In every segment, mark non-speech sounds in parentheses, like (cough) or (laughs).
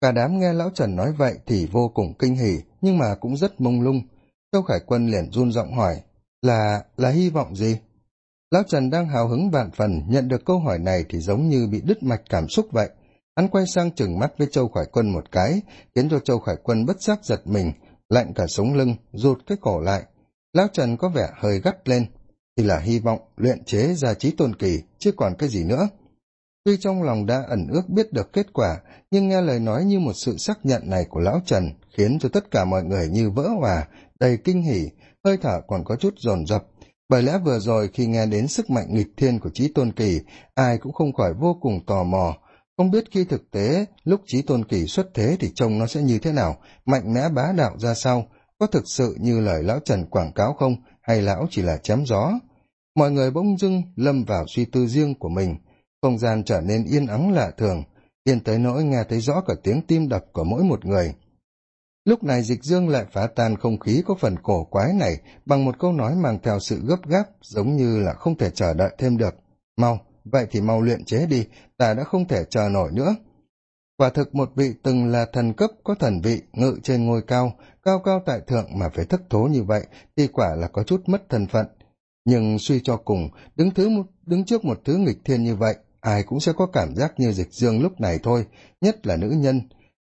cả đám nghe lão trần nói vậy thì vô cùng kinh hỉ, nhưng mà cũng rất mông lung. Châu khải quân liền run giọng hỏi, là là hy vọng gì? Lão trần đang hào hứng vạn phần nhận được câu hỏi này thì giống như bị đứt mạch cảm xúc vậy. Hắn quay sang chừng mắt với châu khải quân một cái, khiến cho châu khải quân bất giác giật mình, lạnh cả sống lưng, rụt cái cổ lại. Lão trần có vẻ hơi gắt lên. Thì là hy vọng luyện chế ra trí tôn kỳ, chứ còn cái gì nữa tuy trong lòng đã ẩn ước biết được kết quả, nhưng nghe lời nói như một sự xác nhận này của lão trần khiến cho tất cả mọi người như vỡ hòa, đầy kinh hỉ, hơi thở còn có chút dồn dập. Bởi lẽ vừa rồi khi nghe đến sức mạnh nghịch thiên của trí tôn kỳ, ai cũng không khỏi vô cùng tò mò. Không biết khi thực tế, lúc trí tôn kỳ xuất thế thì trông nó sẽ như thế nào, mạnh mẽ bá đạo ra sao, có thực sự như lời lão trần quảng cáo không, hay lão chỉ là chém gió? Mọi người bỗng dưng lâm vào suy tư riêng của mình không gian trở nên yên ắng lạ thường yên tới nỗi nghe thấy rõ cả tiếng tim đập của mỗi một người. Lúc này dịch dương lại phá tan không khí có phần cổ quái này bằng một câu nói mang theo sự gấp gáp giống như là không thể chờ đợi thêm được. Mau vậy thì mau luyện chế đi ta đã không thể chờ nổi nữa. Quả thực một vị từng là thần cấp có thần vị ngự trên ngôi cao cao cao tại thượng mà phải thất thố như vậy thì quả là có chút mất thân phận. Nhưng suy cho cùng đứng thứ một, đứng trước một thứ nghịch thiên như vậy ai cũng sẽ có cảm giác như dịch dương lúc này thôi, nhất là nữ nhân.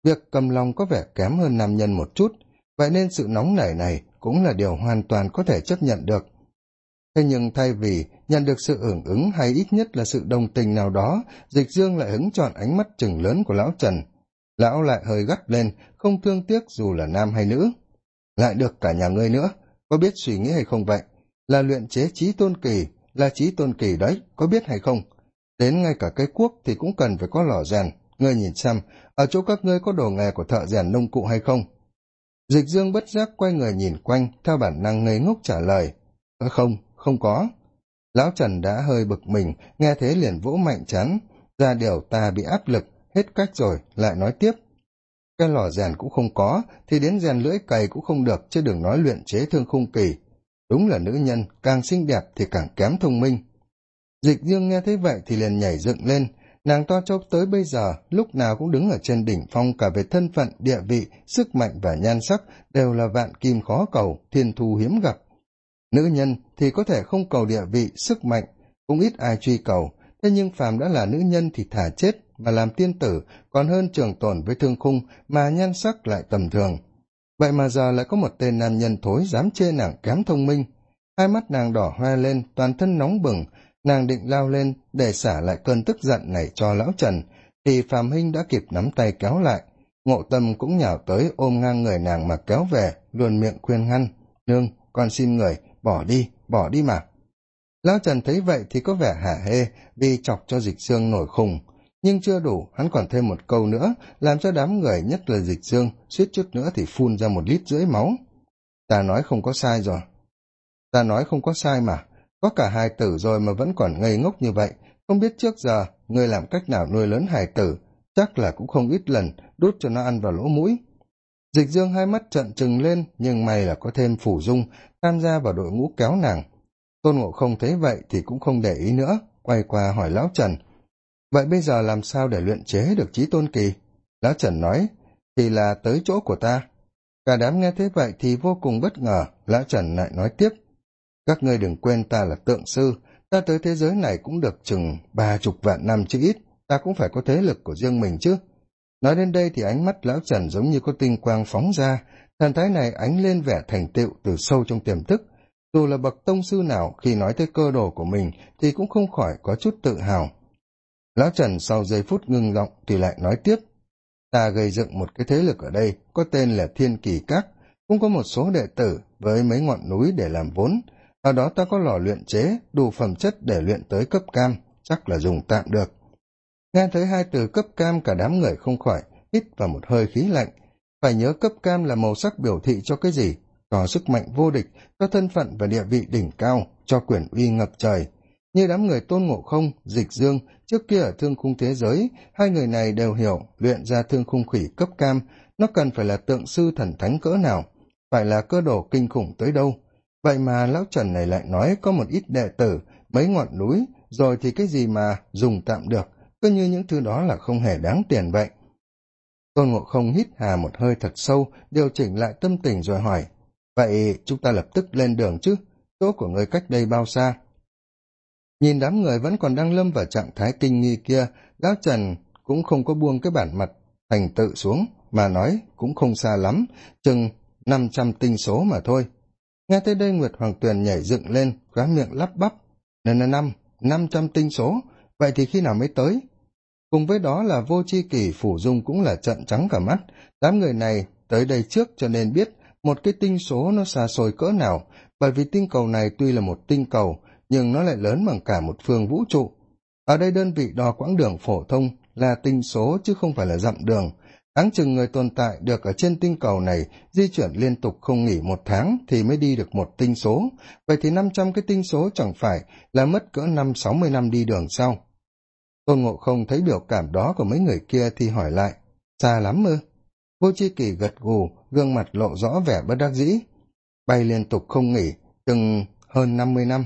Việc cầm lòng có vẻ kém hơn nam nhân một chút, vậy nên sự nóng nảy này cũng là điều hoàn toàn có thể chấp nhận được. Thế nhưng thay vì nhận được sự hưởng ứng hay ít nhất là sự đồng tình nào đó, dịch dương lại hứng chọn ánh mắt chừng lớn của lão trần. Lão lại hơi gắt lên, không thương tiếc dù là nam hay nữ. Lại được cả nhà ngươi nữa, có biết suy nghĩ hay không vậy? Là luyện chế trí tôn kỳ, là trí tôn kỳ đấy, có biết hay không? Đến ngay cả cái cuốc thì cũng cần phải có lò rèn. Ngươi nhìn xem, ở chỗ các ngươi có đồ nghề của thợ rèn nông cụ hay không? Dịch dương bất giác quay người nhìn quanh, theo bản năng ngây ngốc trả lời. Ờ, không không có. Lão trần đã hơi bực mình, nghe thế liền vỗ mạnh chán. Ra điều ta bị áp lực, hết cách rồi, lại nói tiếp. Cái lò rèn cũng không có, thì đến rèn lưỡi cày cũng không được, chứ đừng nói luyện chế thương khung kỳ. Đúng là nữ nhân, càng xinh đẹp thì càng kém thông minh dịch dương nghe thấy vậy thì liền nhảy dựng lên. Nàng to chốc tới bây giờ, lúc nào cũng đứng ở trên đỉnh phong cả về thân phận, địa vị, sức mạnh và nhan sắc đều là vạn kim khó cầu, thiên thu hiếm gặp. Nữ nhân thì có thể không cầu địa vị, sức mạnh, cũng ít ai truy cầu. Thế nhưng phàm đã là nữ nhân thì thả chết mà làm tiên tử, còn hơn trường tồn với thương khung mà nhan sắc lại tầm thường. Vậy mà giờ lại có một tên nam nhân thối dám chê nàng kém thông minh. Hai mắt nàng đỏ hoe lên, toàn thân nóng bừng nàng định lao lên để xả lại cơn tức giận này cho lão trần, thì phạm hinh đã kịp nắm tay kéo lại. Ngộ tâm cũng nhào tới ôm ngang người nàng mà kéo về, luôn miệng khuyên ngăn, nương, con xin người, bỏ đi bỏ đi mà. Lão trần thấy vậy thì có vẻ hả hê vì chọc cho dịch xương nổi khùng. Nhưng chưa đủ, hắn còn thêm một câu nữa, làm cho đám người, nhất là dịch xương, suýt chút nữa thì phun ra một lít rưỡi máu. Ta nói không có sai rồi. Ta nói không có sai mà có cả hai tử rồi mà vẫn còn ngây ngốc như vậy. Không biết trước giờ, ngươi làm cách nào nuôi lớn hài tử? Chắc là cũng không ít lần đút cho nó ăn vào lỗ mũi. Dịch dương hai mắt trận trừng lên, nhưng may là có thêm phủ dung, tham gia vào đội ngũ kéo nàng. Tôn ngộ không thấy vậy thì cũng không để ý nữa, quay qua hỏi lão trần. Vậy bây giờ làm sao để luyện chế được trí tôn kỳ? Lão trần nói, thì là tới chỗ của ta. Cả đám nghe thế vậy thì vô cùng bất ngờ. Lão trần lại nói tiếp các ngươi đừng quên ta là tượng sư, ta tới thế giới này cũng được chừng ba chục vạn năm chứ ít, ta cũng phải có thế lực của riêng mình chứ. Nói đến đây thì ánh mắt lão trần giống như có tinh quang phóng ra, thần thái này ánh lên vẻ thành tựu từ sâu trong tiềm thức. Dù là bậc tông sư nào khi nói tới cơ đồ của mình thì cũng không khỏi có chút tự hào. Lão trần sau giây phút ngưng giọng thì lại nói tiếp, ta gây dựng một cái thế lực ở đây, có tên là thiên kỳ các, cũng có một số đệ tử với mấy ngọn núi để làm vốn ở đó ta có lò luyện chế, đủ phẩm chất để luyện tới cấp cam, chắc là dùng tạm được. Nghe thấy hai từ cấp cam cả đám người không khỏi hít vào một hơi khí lạnh. Phải nhớ cấp cam là màu sắc biểu thị cho cái gì? Cho sức mạnh vô địch, cho thân phận và địa vị đỉnh cao, cho quyền uy ngập trời. Như đám người tôn ngộ không, dịch dương, trước kia ở thương khung thế giới, hai người này đều hiểu luyện ra thương khung khỉ cấp cam, nó cần phải là tượng sư thần thánh cỡ nào, phải là cơ đồ kinh khủng tới đâu? Vậy mà lão trần này lại nói có một ít đệ tử, mấy ngọn núi, rồi thì cái gì mà dùng tạm được, cứ như những thứ đó là không hề đáng tiền vậy. Tôn ngộ không hít hà một hơi thật sâu, điều chỉnh lại tâm tình rồi hỏi, vậy chúng ta lập tức lên đường chứ? Chỗ của người cách đây bao xa? Nhìn đám người vẫn còn đang lâm vào trạng thái kinh nghi kia, lão trần cũng không có buông cái bản mặt thành tự xuống, mà nói, cũng không xa lắm, chừng năm trăm tinh số mà thôi nghe tới đây nguyệt hoàng tuyền nhảy dựng lên khóa miệng lắp bắp. Nên là năm năm trăm tinh số. Vậy thì khi nào mới tới? Cùng với đó là vô c h i kỷ, phủ dung cũng là trận trắng cả mắt. Đám người này tới đây trước cho nên biết một cái tinh số nó xa xôi cỡ nào. Bởi vì tinh cầu này tuy là một tinh cầu, nhưng nó lại lớn bằng cả một phương vũ trụ. Ở đây đơn vị đo quãng đường phổ thông là tinh số chứ không phải là dặm đường áng chừng người tồn tại được ở trên tinh cầu này di chuyển liên tục không nghỉ một tháng thì mới đi được một tinh số. Vậy thì năm trăm cái tinh số chẳng phải là mất cỡ năm sáu mươi năm đi đường sau? tôn ngộ không thấy biểu cảm đó của mấy người kia thì hỏi lại, xa lắm ư? Vô c kỳ gật gù, gương mặt lộ rõ vẻ bất đắc dĩ. Bay liên tục không nghỉ từng hơn năm mươi năm.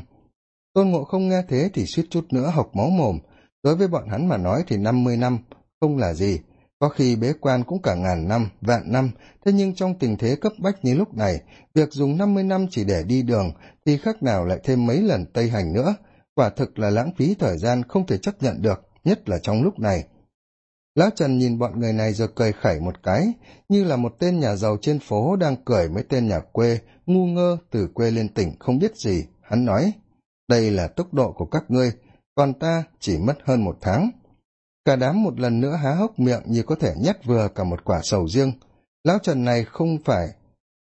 Tôn ngộ không nghe thế thì suýt chút nữa học máu mồm. Đối với bọn hắn mà nói thì năm mươi năm không là gì có khi bế quan cũng cả ngàn năm, vạn năm. Thế nhưng trong tình thế cấp bách như lúc này, việc dùng năm mươi năm chỉ để đi đường thì khác nào lại thêm mấy lần tây hành nữa. Quả thực là lãng phí thời gian không thể chấp nhận được, nhất là trong lúc này. Lão trần nhìn bọn người này rồi cười khẩy một cái, như là một tên nhà giàu trên phố đang cười mấy tên nhà quê, ngu ngơ từ quê lên tỉnh không biết gì. Hắn nói, đây là tốc độ của các ngươi, còn ta chỉ mất hơn một tháng cả đám một lần nữa há hốc miệng như có thể nhét vừa cả một quả sầu riêng. Lão trần này không phải,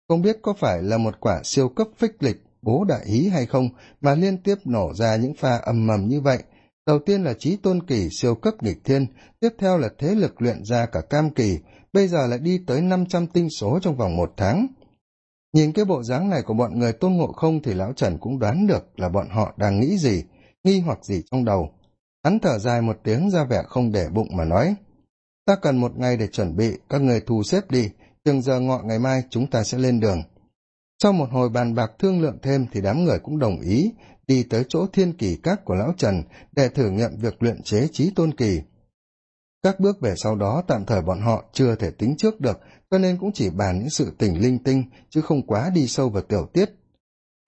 không biết có phải là một quả siêu cấp phích lịch, bố đại ý hay không, mà liên tiếp nổ ra những pha ầm mầm như vậy. Đầu tiên là trí tôn kỳ siêu cấp nghịch thiên, tiếp theo là thế lực luyện ra cả cam kỳ, bây giờ lại đi tới năm trăm tinh số trong vòng một tháng. Nhìn cái bộ dáng này của bọn người tôn ngộ không thì lão trần cũng đoán được là bọn họ đang nghĩ gì, nghi hoặc gì trong đầu hắn thở dài một tiếng ra vẻ không để bụng mà nói, ta cần một ngày để chuẩn bị, các người thu xếp đi, chừng giờ ngọ ngày mai chúng ta sẽ lên đường. Sau một hồi bàn bạc thương lượng thêm thì đám người cũng đồng ý, đi tới chỗ thiên kỳ các của lão trần để thử nghiệm việc luyện chế trí tôn kỳ. Các bước về sau đó tạm thời bọn họ chưa thể tính trước được, cho nên cũng chỉ bàn những sự tình linh tinh, chứ không quá đi sâu vào tiểu tiết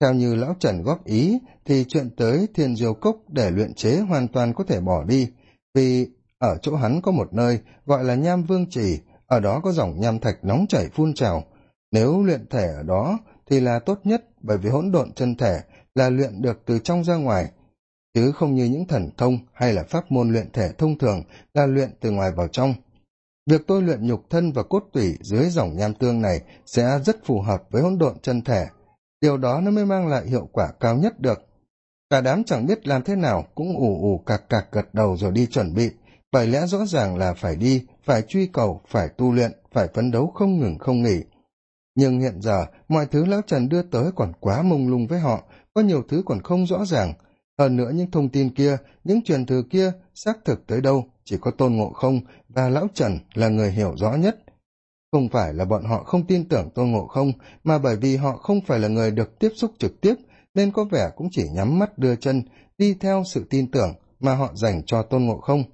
theo như lão trần góp ý, thì chuyện tới thiên diêu cốc để luyện chế hoàn toàn có thể bỏ đi, vì ở chỗ hắn có một nơi gọi là nham vương trì, ở đó có dòng nham thạch nóng chảy phun trào. Nếu luyện thể ở đó thì là tốt nhất, bởi vì hỗn độn chân thể là luyện được từ trong ra ngoài, chứ không như những thần thông hay là pháp môn luyện thể thông thường là luyện từ ngoài vào trong. Việc tôi luyện nhục thân và cốt tủy dưới dòng nham tương này sẽ rất phù hợp với hỗn độn chân thể điều đó nó mới mang lại hiệu quả cao nhất được. Cả đám chẳng biết làm thế nào cũng ù ù cạc cạc gật đầu rồi đi chuẩn bị. Bởi lẽ rõ ràng là phải đi, phải truy cầu, phải tu luyện, phải phấn đấu không ngừng không nghỉ. Nhưng hiện giờ, mọi thứ lão trần đưa tới còn quá mông lung với họ, có nhiều thứ còn không rõ ràng. Hơn nữa những thông tin kia, những truyền thừa kia, xác thực tới đâu, chỉ có tôn ngộ không và lão trần là người hiểu rõ nhất không phải là bọn họ không tin tưởng tôn ngộ không, mà bởi vì họ không phải là người được tiếp xúc trực tiếp, nên có vẻ cũng chỉ nhắm mắt đưa chân, đi theo sự tin tưởng mà họ dành cho tôn ngộ không.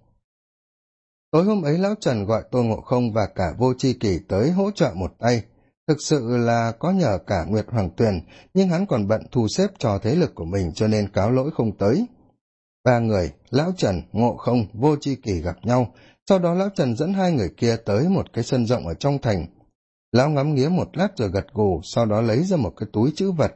Tối hôm ấy, lão trần gọi tôn ngộ không và cả vô c h i tới hỗ trợ một tay. Thực sự là có nhờ cả nguyệt hoàng tuyền, nhưng hắn còn bận thu xếp cho thế lực của mình cho nên cáo lỗi không tới ba người, lão trần, ngộ không, vô c h i kỳ gặp nhau. Sau đó lão trần dẫn hai người kia tới một cái sân rộng ở trong thành. Lão ngắm nghía một lát rồi gật gù, sau đó lấy ra một cái túi chữ vật.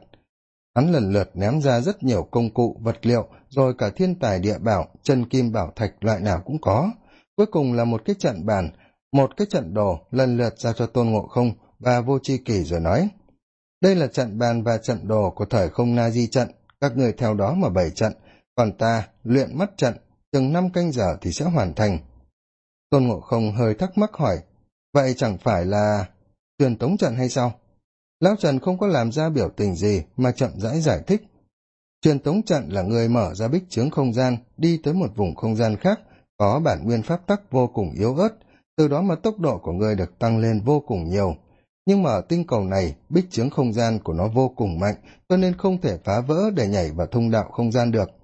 Hắn lần lượt ném ra rất nhiều công cụ, vật liệu, rồi cả thiên tài địa bảo, chân kim bảo thạch loại nào cũng có. Cuối cùng là một cái trận bàn, một cái trận đồ, lần lượt ra cho tôn ngộ không và vô c h i kỳ rồi nói, đây là trận bàn và trận đồ của thời không na di trận. Các người theo đó mà bày trận còn ta luyện mắt trận chừng năm canh giờ thì sẽ hoàn thành. Tôn ngộ không hơi thắc mắc hỏi vậy chẳng phải là truyền tống trận hay sao? Lão trần không có làm ra biểu tình gì mà chậm rãi giải, giải thích. Truyền tống trận là người mở ra bích chướng không gian đi tới một vùng không gian khác có bản nguyên pháp tắc vô cùng yếu ớt từ đó mà tốc độ của người được tăng lên vô cùng nhiều. Nhưng mà ở tinh cầu này bích chướng không gian của nó vô cùng mạnh cho nên không thể phá vỡ để nhảy vào thông đạo không gian được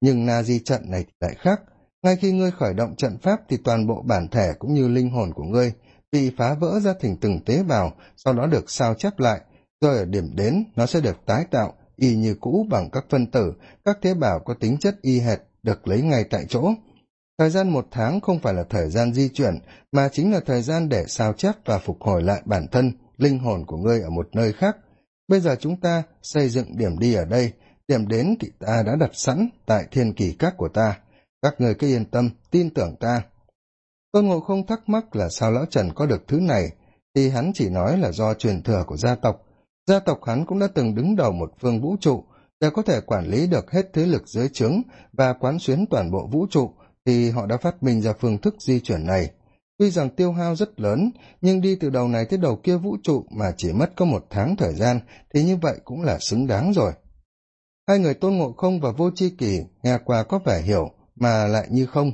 nhưng na di trận này thì lại khác. Ngay khi ngươi khởi động trận pháp thì toàn bộ bản thể cũng như linh hồn của ngươi bị phá vỡ ra thành từng tế bào, sau đó được sao chép lại. Rồi ở điểm đến, nó sẽ được tái tạo, y như cũ bằng các phân tử. Các tế bào có tính chất y hệt, được lấy ngay tại chỗ. Thời gian một tháng không phải là thời gian di chuyển, mà chính là thời gian để sao chép và phục hồi lại bản thân, linh hồn của ngươi ở một nơi khác. Bây giờ chúng ta xây dựng điểm đi ở đây điểm đến thì ta đã đặt sẵn tại thiên kỳ các của ta. Các người cứ yên tâm, tin tưởng ta. Tôn ngộ không thắc mắc là sao lão trần có được thứ này, thì hắn chỉ nói là do truyền thừa của gia tộc. Gia tộc hắn cũng đã từng đứng đầu một phương vũ trụ để có thể quản lý được hết thế lực dưới trướng và quán xuyến toàn bộ vũ trụ, thì họ đã phát minh ra phương thức di chuyển này. Tuy rằng tiêu hao rất lớn, nhưng đi từ đầu này tới đầu kia vũ trụ mà chỉ mất có một tháng thời gian, thì như vậy cũng là xứng đáng rồi hai người tôn ngộ không và vô c kỳ nghe qua có vẻ hiểu, mà lại như không.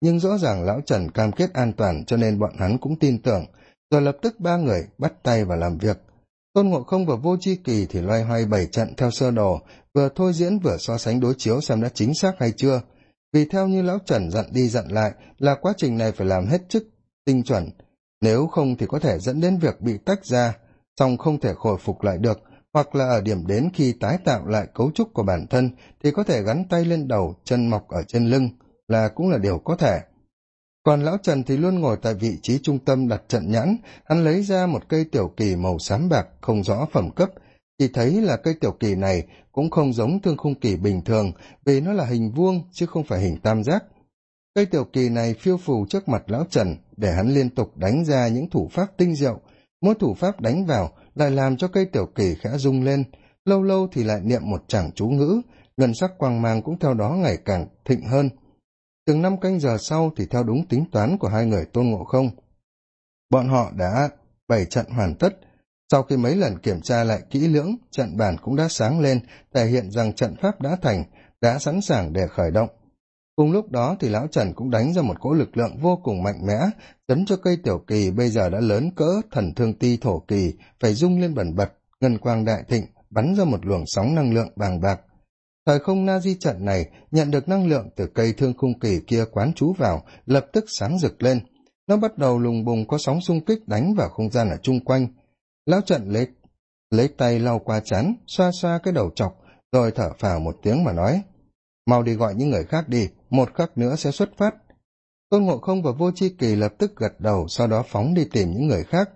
Nhưng rõ ràng lão trần cam kết an toàn, cho nên bọn hắn cũng tin tưởng. Rồi lập tức ba người bắt tay và làm việc. Tôn ngộ không và vô c kỳ thì loay hoay bảy trận theo sơ đồ, vừa thôi diễn vừa so sánh đối chiếu xem đã chính xác hay chưa. Vì theo như lão trần dặn đi dặn lại là quá trình này phải làm hết chức, tinh chuẩn. Nếu không thì có thể dẫn đến việc bị tách ra, song không thể khôi phục lại được hoặc là ở điểm đến khi tái tạo lại cấu trúc của bản thân thì có thể gắn tay lên đầu, chân mọc ở trên lưng là cũng là điều có thể. Còn lão trần thì luôn ngồi tại vị trí trung tâm đặt trận nhãn, hắn lấy ra một cây tiểu kỳ màu xám bạc không rõ phẩm cấp. Chỉ thấy là cây tiểu kỳ này cũng không giống thương khung kỳ bình thường, vì nó là hình vuông chứ không phải hình tam giác. Cây tiểu kỳ này phiêu phù trước mặt lão trần để hắn liên tục đánh ra những thủ pháp tinh diệu. Mỗi thủ pháp đánh vào lại làm cho cây tiểu kỳ khẽ rung lên. Lâu lâu thì lại niệm một chàng chú ngữ, ngân sắc quang mang cũng theo đó ngày càng thịnh hơn. Từng năm canh giờ sau thì theo đúng tính toán của hai người tôn ngộ không, bọn họ đã bày trận hoàn tất. Sau khi mấy lần kiểm tra lại kỹ lưỡng, trận bàn cũng đã sáng lên, thể hiện rằng trận pháp đã thành, đã sẵn sàng để khởi động cùng lúc đó thì lão trần cũng đánh ra một cỗ lực lượng vô cùng mạnh mẽ, chấn cho cây tiểu kỳ bây giờ đã lớn cỡ thần thương ti thổ kỳ, phải rung lên bẩn bật, ngân quang đại thịnh, bắn ra một luồng sóng năng lượng bàng bạc. Thời không na di trận này nhận được năng lượng từ cây thương khung kỳ kia quán trú vào, lập tức sáng rực lên. Nó bắt đầu lùng bùng có sóng xung kích đánh vào không gian ở chung quanh. Lão trận lấy lấy tay lau qua chán, xoa xoa cái đầu chọc, rồi thở phào một tiếng mà nói mau đi gọi những người khác đi, một khắc nữa sẽ xuất phát. Tôn ngộ không và vô c h i kỳ lập tức gật đầu, sau đó phóng đi tìm những người khác.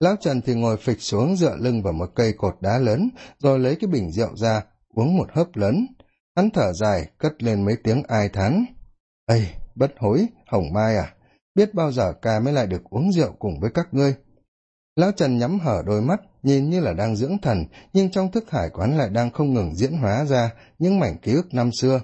Lão trần thì ngồi phịch xuống dựa lưng vào một cây cột đá lớn, rồi lấy cái bình rượu ra, uống một hớp lớn. Hắn thở dài, cất lên mấy tiếng ai thán. Ây, bất hối, hồng mai à biết bao giờ ca mới lại được uống rượu cùng với các ngươi? Lão trần nhắm hở đôi mắt, nhìn như là đang dưỡng thần, nhưng trong thức hải quán lại đang không ngừng diễn hóa ra những mảnh ký ức năm xưa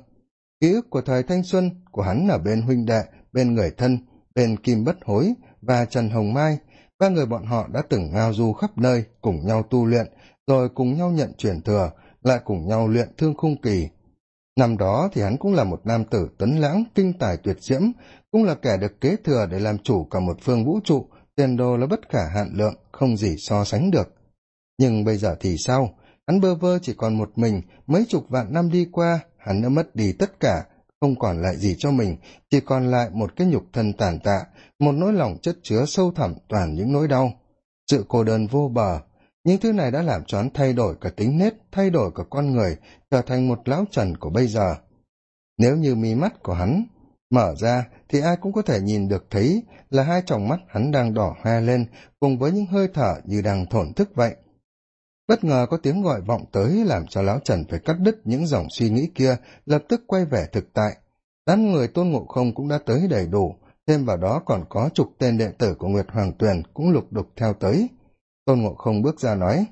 ký ức của thời thanh xuân của hắn ở bên huynh đệ, bên người thân, bên kim bất hối và trần hồng mai, ba người bọn họ đã từng ngao du khắp nơi cùng nhau tu luyện, rồi cùng nhau nhận truyền thừa, lại cùng nhau luyện thương khung kỳ. Năm đó thì hắn cũng là một nam tử tuấn lãng, kinh tài tuyệt diễm, cũng là kẻ được kế thừa để làm chủ cả một phương vũ trụ, tiền đồ là bất khả hạn lượng, không gì so sánh được. Nhưng bây giờ thì sao? Hắn bơ vơ chỉ còn một mình, mấy chục vạn năm đi qua, hắn đã mất đi tất cả, không còn lại gì cho mình, chỉ còn lại một cái nhục thân tàn tạ, một nỗi lòng chất chứa sâu thẳm toàn những nỗi đau. Sự cô đơn vô bờ, những thứ này đã làm cho hắn thay đổi cả tính nết, thay đổi cả con người, trở thành một lão trần của bây giờ. Nếu như mí mắt của hắn mở ra, thì ai cũng có thể nhìn được thấy là hai tròng mắt hắn đang đỏ hoe lên, cùng với những hơi thở như đang thổn thức vậy bất ngờ có tiếng gọi vọng tới làm cho lão trần phải cắt đứt những dòng suy nghĩ kia, lập tức quay về thực tại. Đám người tôn ngộ không cũng đã tới đầy đủ, thêm vào đó còn có chục tên đệ tử của nguyệt hoàng tuyền cũng lục đục theo tới. Tôn ngộ không bước ra nói,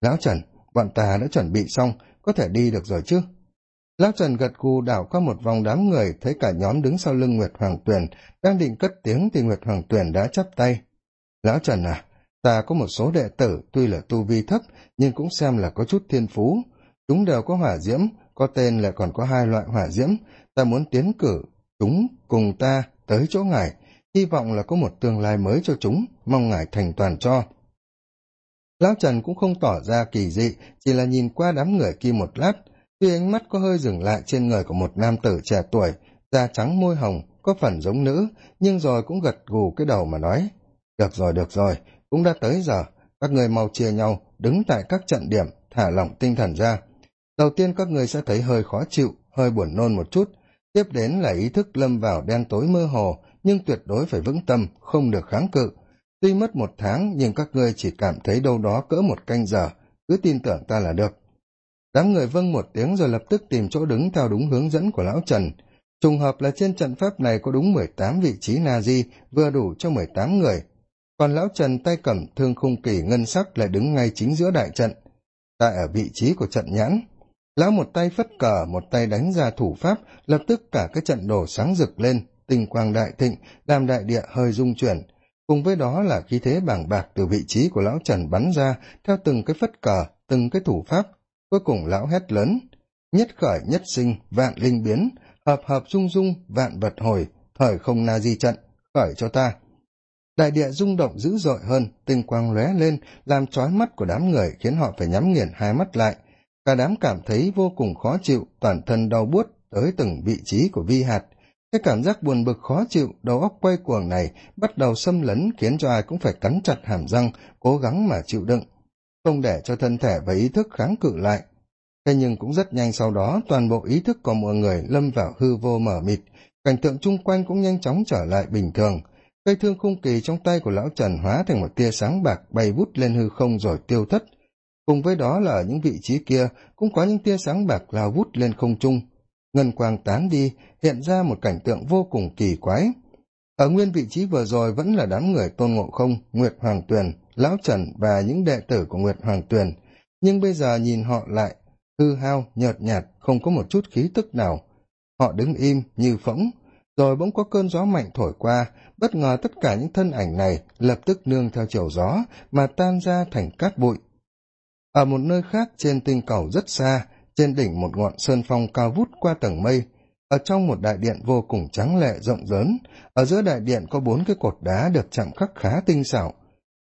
lão trần, bọn ta đã chuẩn bị xong, có thể đi được rồi chứ? Lão trần gật gù đảo qua một vòng đám người, thấy cả nhóm đứng sau lưng nguyệt hoàng tuyền, đang định cất tiếng thì nguyệt hoàng tuyền đã chắp tay. Lão trần à ta có một số đệ tử, tuy là tu vi thấp, nhưng cũng xem là có chút thiên phú. Chúng đều có hỏa diễm, có tên lại còn có hai loại hỏa diễm. Ta muốn tiến cử chúng cùng ta tới chỗ ngài. Hy vọng là có một tương lai mới cho chúng. Mong ngài thành toàn cho. Lão trần cũng không tỏ ra kỳ dị, chỉ là nhìn qua đám người kia một lát. Tuy ánh mắt có hơi dừng lại trên người của một nam tử trẻ tuổi, da trắng môi hồng, có phần giống nữ, nhưng rồi cũng gật gù cái đầu mà nói, được rồi được rồi cũng đã tới giờ, các người mau chia nhau, đứng tại các trận điểm, thả lỏng tinh thần ra. Đầu tiên các người sẽ thấy hơi khó chịu, hơi buồn nôn một chút. Tiếp đến là ý thức lâm vào đen tối mơ hồ, nhưng tuyệt đối phải vững tâm, không được kháng cự. Tuy mất một tháng, nhưng các ngươi chỉ cảm thấy đâu đó cỡ một canh giờ, cứ tin tưởng ta là được. Đám người vâng một tiếng rồi lập tức tìm chỗ đứng theo đúng hướng dẫn của lão trần. Trùng hợp là trên trận pháp này có đúng mười tám vị trí na di, vừa đủ cho mười tám người còn lão trần tay cầm thương khung kỳ ngân sắc lại đứng ngay chính giữa đại trận. Tại ở vị trí của trận nhãn, lão một tay phất cờ, một tay đánh ra thủ pháp, lập tức cả cái trận đồ sáng rực lên, tinh quang đại thịnh làm đại địa hơi rung chuyển. Cùng với đó là khí thế bảng bạc từ vị trí của lão trần bắn ra, theo từng cái phất cờ, từng cái thủ pháp. Cuối cùng lão hét lớn, nhất khởi, nhất sinh, vạn linh biến, hợp hợp dung dung vạn vật hồi, thời không na di trận, khởi cho ta đại địa rung động dữ dội hơn, tinh quang lóe lên, làm trói mắt của đám người khiến họ phải nhắm nghiền hai mắt lại. Cả đám cảm thấy vô cùng khó chịu, toàn thân đau buốt tới từng vị trí của vi hạt. Cái cảm giác buồn bực khó chịu, đầu óc quay cuồng này bắt đầu xâm lấn khiến cho ai cũng phải cắn chặt hàm răng, cố gắng mà chịu đựng. Không để cho thân thể và ý thức kháng cự lại. Thế nhưng cũng rất nhanh sau đó, toàn bộ ý thức của mọi người lâm vào hư vô mở mịt. Cảnh tượng chung quanh cũng nhanh chóng trở lại bình thường cây thương khung kỳ trong tay của lão trần hóa thành một tia sáng bạc bay vút lên hư không rồi tiêu thất. Cùng với đó là ở những vị trí kia, cũng có những tia sáng bạc lao vút lên không trung. Ngân quang tán đi, hiện ra một cảnh tượng vô cùng kỳ quái. Ở nguyên vị trí vừa rồi vẫn là đám người tôn ngộ không, nguyệt hoàng tuyền, lão trần và những đệ tử của nguyệt hoàng tuyền. Nhưng bây giờ nhìn họ lại, hư hao, nhợt nhạt, không có một chút khí tức nào. Họ đứng im, như phỗng, rồi bỗng có cơn gió mạnh thổi qua bất ngờ tất cả những thân ảnh này lập tức nương theo chiều gió mà tan ra thành cát bụi. Ở một nơi khác trên tinh cầu rất xa, trên đỉnh một ngọn sơn phong cao vút qua tầng mây, ở trong một đại điện vô cùng trắng lệ rộng lớn, ở giữa đại điện có bốn cái cột đá được chạm khắc khá tinh xảo.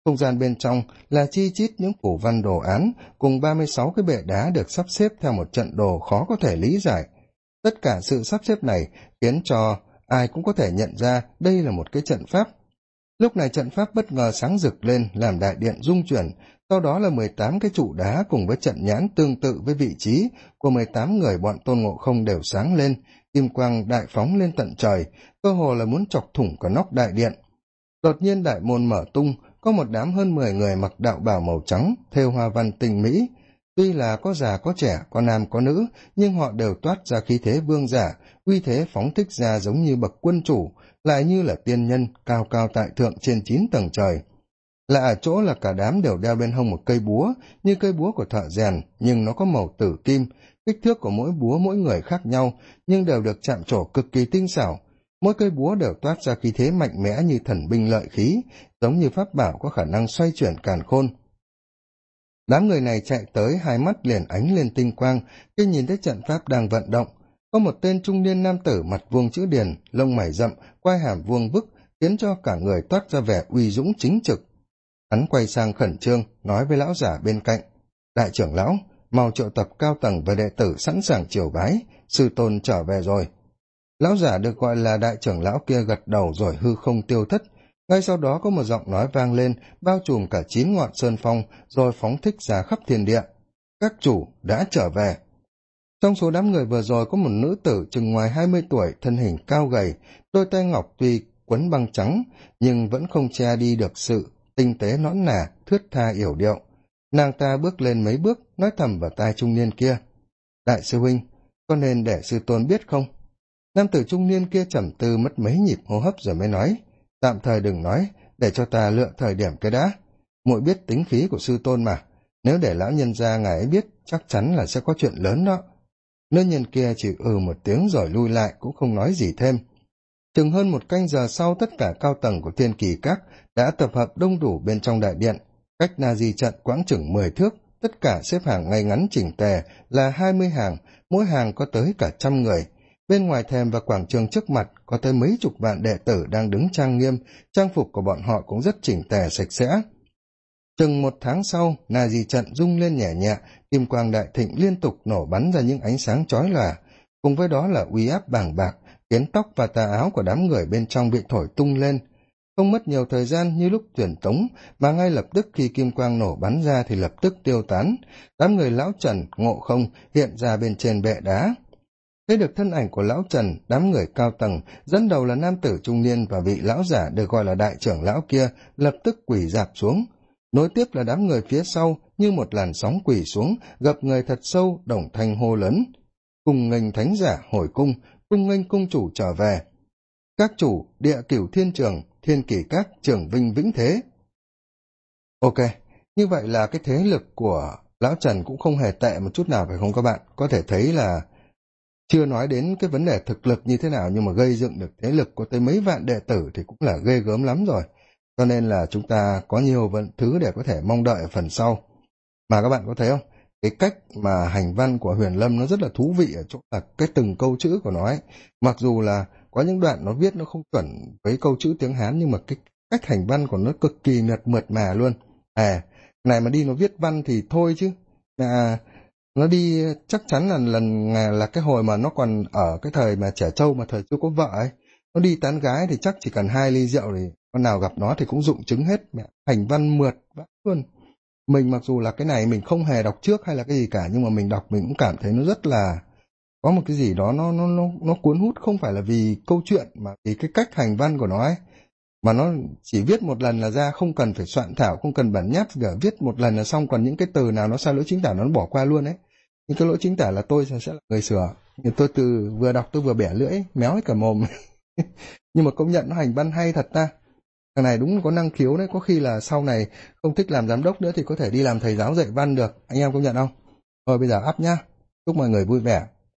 Không gian bên trong là chi chít những phủ văn đồ án cùng ba mươi sáu cái bệ đá được sắp xếp theo một trận đồ khó có thể lý giải. Tất cả sự sắp xếp này khiến cho ai cũng có thể nhận ra đây là một cái trận pháp. Lúc này trận pháp bất ngờ sáng rực lên, làm đại điện rung chuyển. Sau đó là mười tám cái trụ đá cùng với trận nhãn tương tự với vị trí của mười tám người bọn tôn ngộ không đều sáng lên. Kim quang đại phóng lên tận trời, cơ hồ là muốn chọc thủng cả nóc đại điện. Đột nhiên đại môn mở tung, có một đám hơn mười người mặc đạo bào màu trắng, thêu hoa văn tình mỹ tuy là có già có trẻ, có nam có nữ, nhưng họ đều toát ra khí thế vương giả, uy thế phóng thích ra giống như bậc quân chủ, lại như là tiên nhân cao cao tại thượng trên chín tầng trời. Là ở chỗ là cả đám đều đeo bên hông một cây búa, như cây búa của thợ rèn, nhưng nó có màu tử kim. Kích thước của mỗi búa mỗi người khác nhau, nhưng đều được chạm trổ cực kỳ tinh xảo. Mỗi cây búa đều toát ra khí thế mạnh mẽ như thần binh lợi khí, giống như pháp bảo có khả năng xoay chuyển càn khôn đám người này chạy tới, hai mắt liền ánh lên tinh quang, khi nhìn thấy trận pháp đang vận động. Có một tên trung niên nam tử mặt vuông chữ điền, lông mày rậm, quai hàm vuông vức khiến cho cả người toát ra vẻ uy dũng chính trực. Hắn quay sang khẩn trương, nói với lão giả bên cạnh, đại trưởng lão, mau triệu tập cao tầng và đệ tử sẵn sàng triều bái, sư tôn trở về rồi. Lão giả được gọi là đại trưởng lão kia gật đầu rồi hư không tiêu thất ngay sau đó có một giọng nói vang lên, bao trùm cả chín ngọn sơn phong, rồi phóng thích ra khắp thiên địa. Các chủ đã trở về. Trong số đám người vừa rồi có một nữ tử chừng ngoài hai mươi tuổi, thân hình cao gầy, đôi tay ngọc tuy quấn băng trắng, nhưng vẫn không che đi được sự tinh tế nõn nà, thướt tha yểu điệu. Nàng ta bước lên mấy bước, nói thầm vào tai trung niên kia. Đại sư huynh, có nên để sư tôn biết không? Nam tử trung niên kia trầm tư mất mấy nhịp hô hấp rồi mới nói tạm thời đừng nói, để cho ta lựa thời điểm cái đã. Muội biết tính khí của sư tôn mà. Nếu để lão nhân gia ngài ấy biết, chắc chắn là sẽ có chuyện lớn đó. Nữ nhân kia chỉ ừ một tiếng rồi lui lại, cũng không nói gì thêm. Chừng hơn một canh giờ sau, tất cả cao tầng của thiên kỳ các đã tập hợp đông đủ bên trong đại điện. Cách na di trận quãng chừng mười thước, tất cả xếp hàng ngay ngắn chỉnh tề là hai mươi hàng, mỗi hàng có tới cả trăm người bên ngoài thềm và quảng trường trước mặt có tới mấy chục vạn đệ tử đang đứng trang nghiêm, trang phục của bọn họ cũng rất chỉnh tề, sạch sẽ. Chừng một tháng sau, na di trận rung lên nhẹ nhẹ, kim quang đại thịnh liên tục nổ bắn ra những ánh sáng chói lòa. Cùng với đó là uy áp bàng bạc khiến tóc và tà áo của đám người bên trong bị thổi tung lên. Không mất nhiều thời gian như lúc tuyển tống, mà ngay lập tức khi kim quang nổ bắn ra thì lập tức tiêu tán. Đám người lão trần, ngộ không hiện ra bên trên bệ đá thấy được thân ảnh của lão trần, đám người cao tầng, dẫn đầu là nam tử trung niên và vị lão giả được gọi là đại trưởng lão kia, lập tức quỳ dạp xuống. Nối tiếp là đám người phía sau, như một làn sóng quỳ xuống, gặp người thật sâu, đồng thanh hô lớn. Cùng nghênh thánh giả hồi cung cung nghênh cung chủ trở về. Các chủ, địa cửu thiên trường, thiên kỷ các, trường vinh vĩnh thế. Ok, như vậy là cái thế lực của lão trần cũng không hề tệ một chút nào phải không các bạn? Có thể thấy là chưa nói đến cái vấn đề thực lực như thế nào nhưng mà gây dựng được thế lực có tới mấy vạn đệ tử thì cũng là ghê gớm lắm rồi. Cho nên là chúng ta có nhiều vận thứ để có thể mong đợi ở phần sau. Mà các bạn có thấy không? Cái cách mà hành văn của huyền lâm nó rất là thú vị ở chỗ là cái từng câu chữ của nó ấy. Mặc dù là có những đoạn nó viết nó không chuẩn với câu chữ tiếng hán nhưng mà cái cách hành văn của nó cực kỳ mượt mượt mà luôn. À này mà đi nó viết văn thì thôi chứ. À, nó đi, chắc chắn là lần là cái hồi mà nó còn ở cái thời mà trẻ trâu mà thời chưa có vợ ấy. Nó đi tán gái thì chắc chỉ cần hai ly rượu thì con nào gặp nó thì cũng dụng chứng hết, mẹ. Hành văn mượt vã luôn. Mình mặc dù là cái này mình không hề đọc trước hay là cái gì cả, nhưng mà mình đọc mình cũng cảm thấy nó rất là, có một cái gì đó nó nó nó nó cuốn hút. Không phải là vì câu chuyện mà vì cái cách hành văn của nó ấy, mà nó chỉ viết một lần là ra, không cần phải soạn thảo, không cần bản nháp cả viết một lần là xong, còn những cái từ nào nó sai lỗi chính tả nó bỏ qua luôn ấy những cái lỗi chính tả là tôi sẽ là người sửa. Nhưng tôi từ vừa đọc tôi vừa bẻ lưỡi, méo hết cả mồm. (laughs) Nhưng mà công nhận nó hành văn hay thật ta. Thằng này đúng có năng khiếu đấy. Có khi là sau này không thích làm giám đốc nữa thì có thể đi làm thầy giáo dạy văn được. Anh em công nhận không? Thôi bây giờ up nhá. Chúc mọi người vui vẻ.